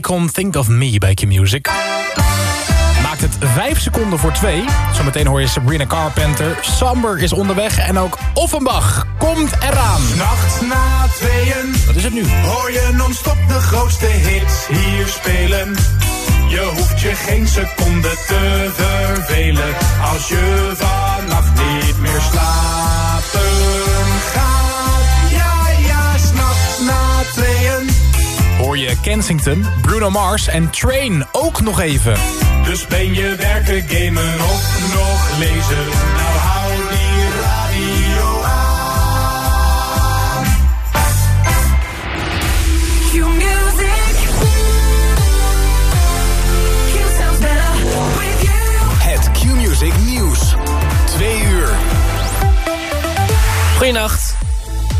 Come Think of Me bij Q-Music. Maakt het 5 seconden voor 2. Zometeen hoor je Sabrina Carpenter. Samber is onderweg en ook Offenbach komt eraan. Nacht na tweeën. Wat is het nu? Hoor je non-stop de grootste hits hier spelen. Je hoeft je geen seconde te vervelen. Als je vannacht niet meer slapen Hoor je Kensington, Bruno Mars en Train ook nog even. Dus ben je werken, gamen of nog lezen? Nou hou die radio aan. Q-music. Q sounds better with you. Het Q-Music Nieuws. 2 uur. Goedenacht.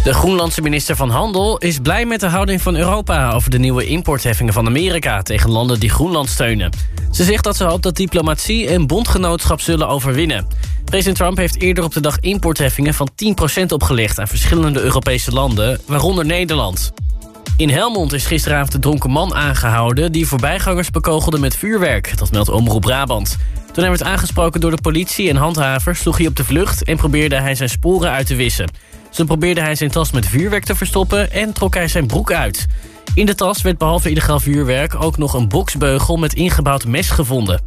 De Groenlandse minister van Handel is blij met de houding van Europa... over de nieuwe importheffingen van Amerika tegen landen die Groenland steunen. Ze zegt dat ze hoopt dat diplomatie en bondgenootschap zullen overwinnen. President Trump heeft eerder op de dag importheffingen van 10% opgelegd... aan verschillende Europese landen, waaronder Nederland. In Helmond is gisteravond een dronken man aangehouden... die voorbijgangers bekogelde met vuurwerk. Dat meldt Omroep Brabant. Toen hij werd aangesproken door de politie en handhavers... sloeg hij op de vlucht en probeerde hij zijn sporen uit te wissen. Zo probeerde hij zijn tas met vuurwerk te verstoppen... en trok hij zijn broek uit. In de tas werd behalve illegaal vuurwerk... ook nog een boksbeugel met ingebouwd mes gevonden.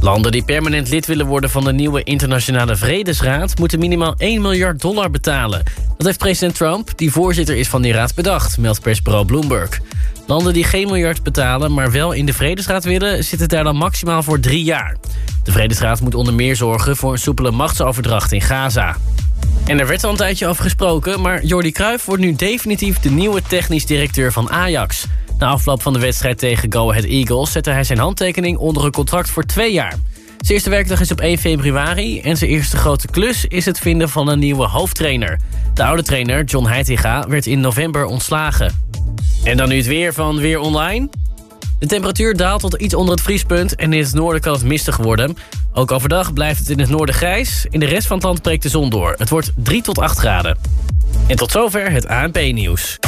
Landen die permanent lid willen worden van de nieuwe Internationale Vredesraad... moeten minimaal 1 miljard dollar betalen. Dat heeft president Trump, die voorzitter is van die raad, bedacht... meldt persbureau Bloomberg. Landen die geen miljard betalen, maar wel in de Vredesraad willen... zitten daar dan maximaal voor drie jaar. De Vredesraad moet onder meer zorgen voor een soepele machtsoverdracht in Gaza. En er werd al een tijdje over gesproken... maar Jordi Cruijff wordt nu definitief de nieuwe technisch directeur van Ajax... Na afloop van de wedstrijd tegen Go Ahead Eagles... zette hij zijn handtekening onder een contract voor twee jaar. Zijn eerste werkdag is op 1 februari... en zijn eerste grote klus is het vinden van een nieuwe hoofdtrainer. De oude trainer, John Heitinga, werd in november ontslagen. En dan nu het weer van Weer Online. De temperatuur daalt tot iets onder het vriespunt... en in het noorden kan het mistig worden. Ook overdag blijft het in het noorden grijs. In de rest van het land breekt de zon door. Het wordt 3 tot 8 graden. En tot zover het ANP-nieuws.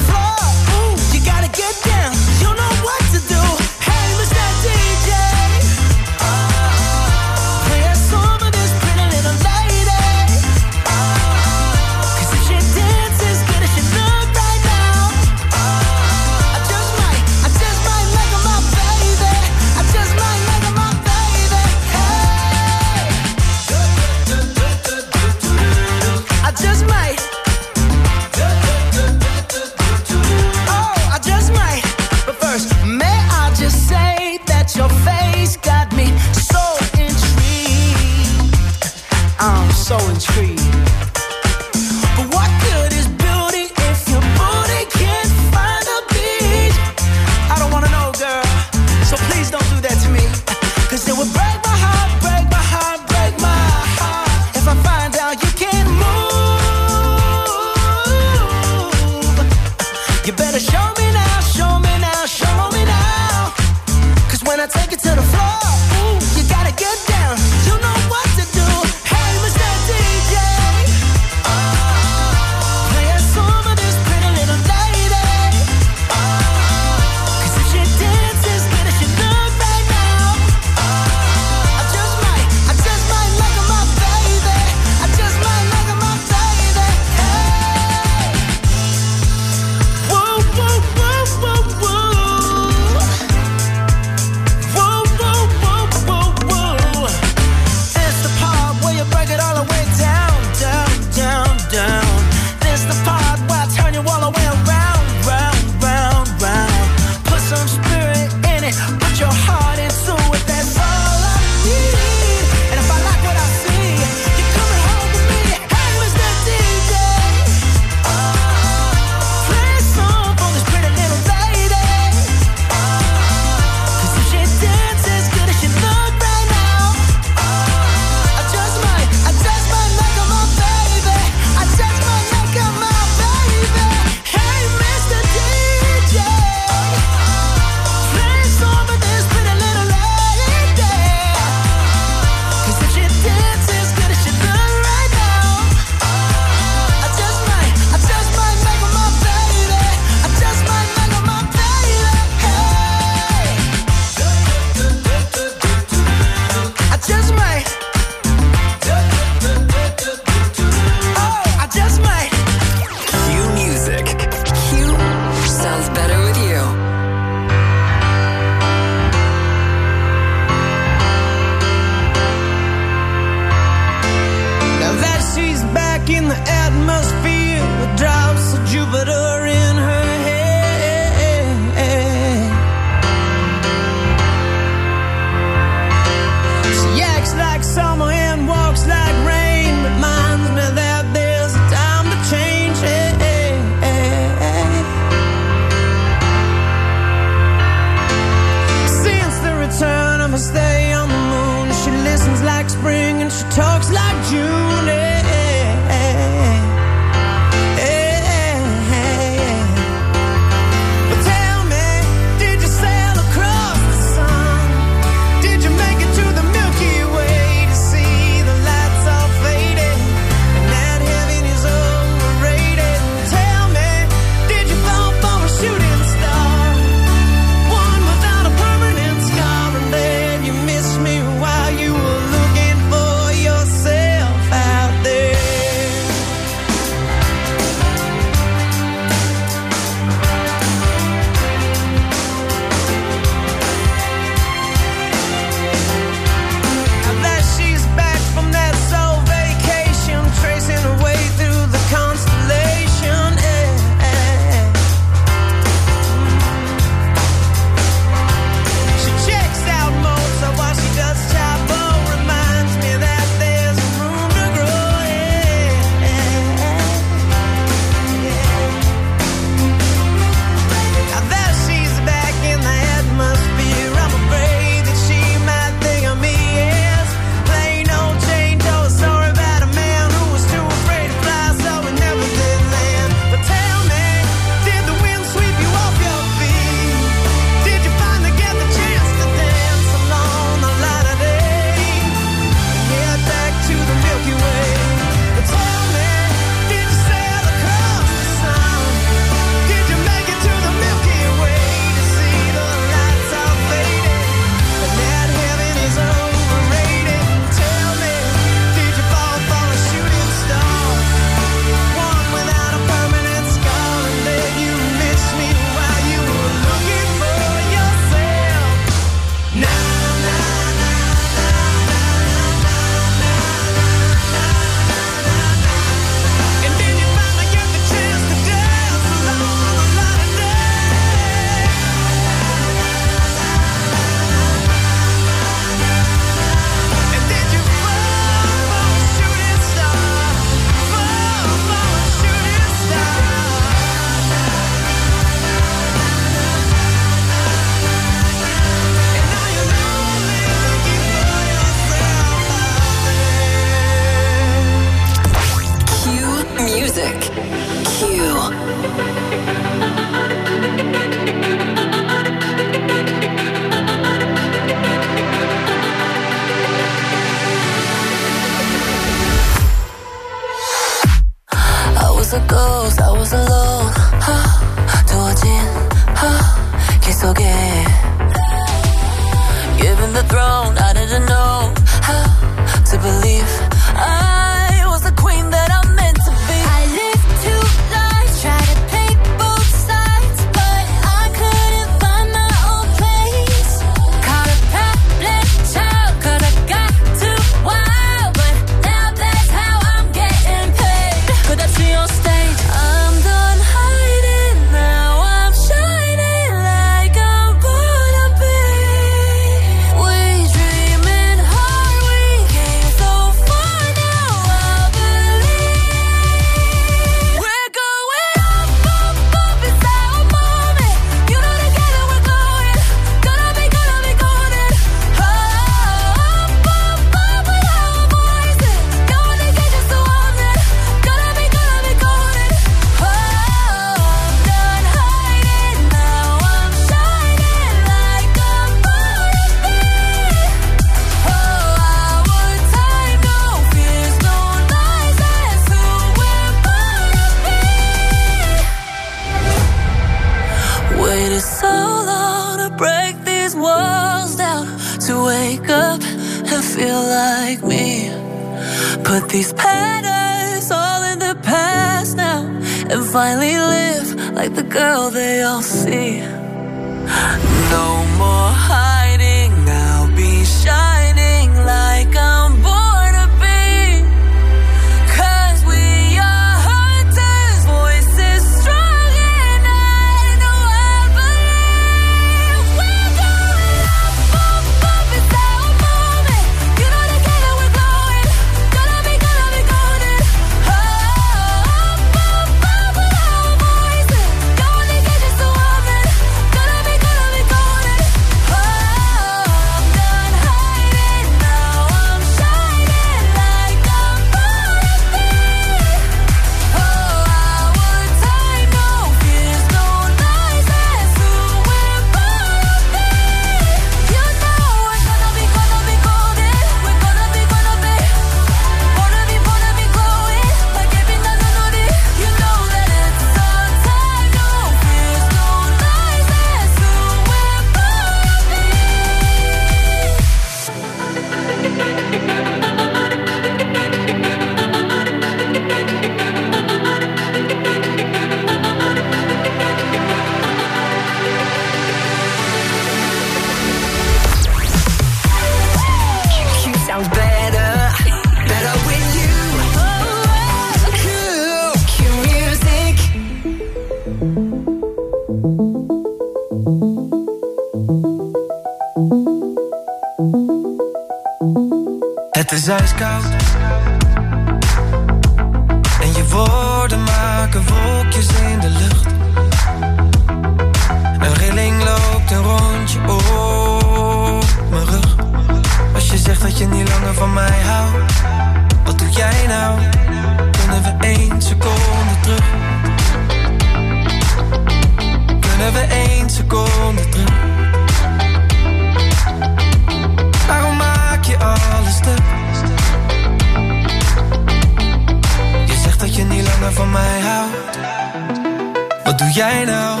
Wat doe jij nou?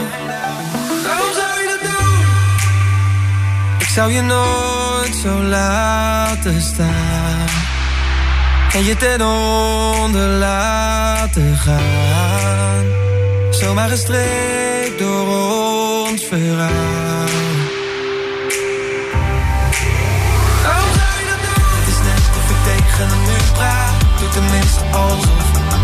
Waarom zou je dat doen? Ik zou je nooit zo laten staan. En je ten onder laten gaan. Zomaar gestreekt door ons verhaal. Waarom zou je dat doen? Het is net of ik tegen een muur praat. Doe tenminste alsof.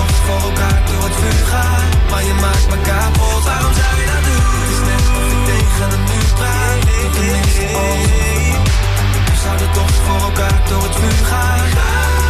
Toch voor elkaar door het vuur gaan. Maar je maakt me kapot. Waarom zou je dat doen? Het is net of ik tegen een muur praat. Doe tenminste alsof. We zouden toch voor elkaar door het vuur gaan.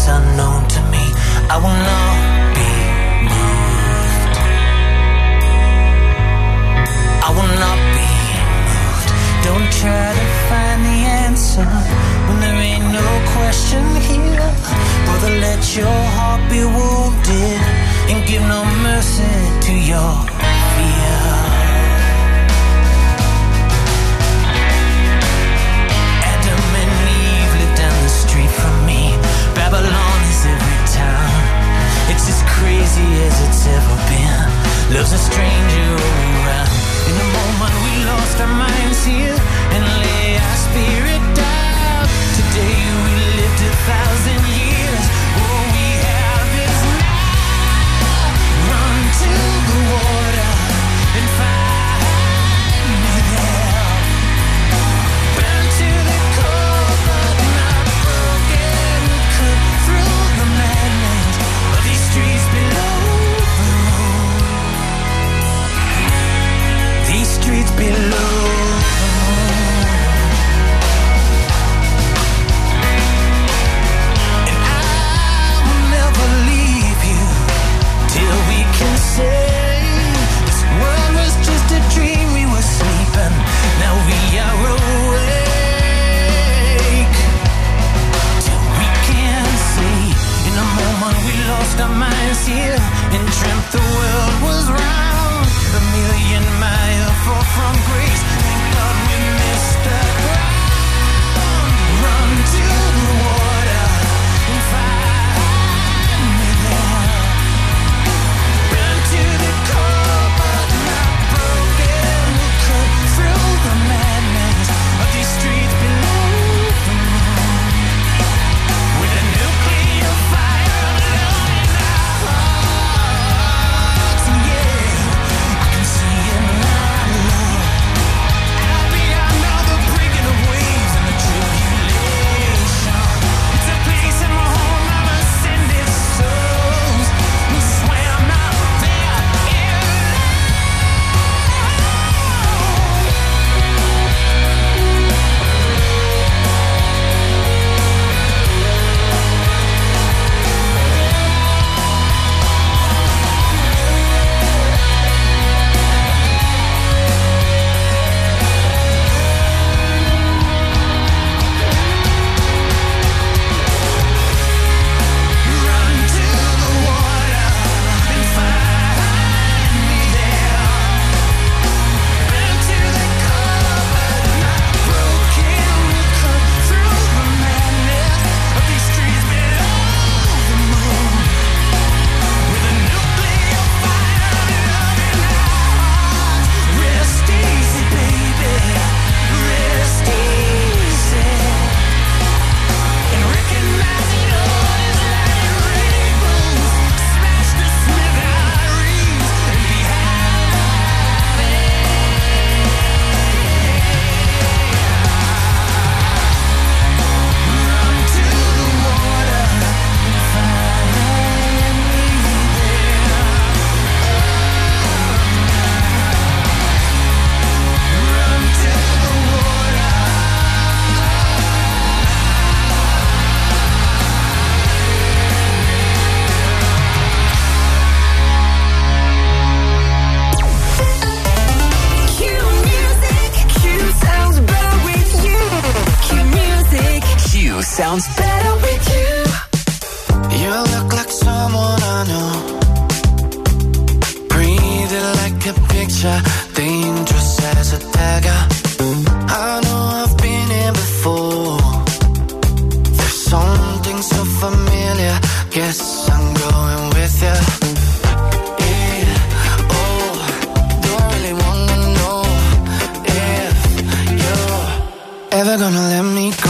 place unknown to me. I will not be moved. I will not be moved. Don't try to find the answer when there ain't no question here. Brother, let your heart be wounded and give no mercy to your crazy as it's ever been. Love's a stranger all around. In the moment we lost our minds here. ever gonna let me go.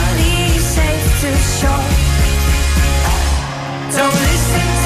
too show. Don't listen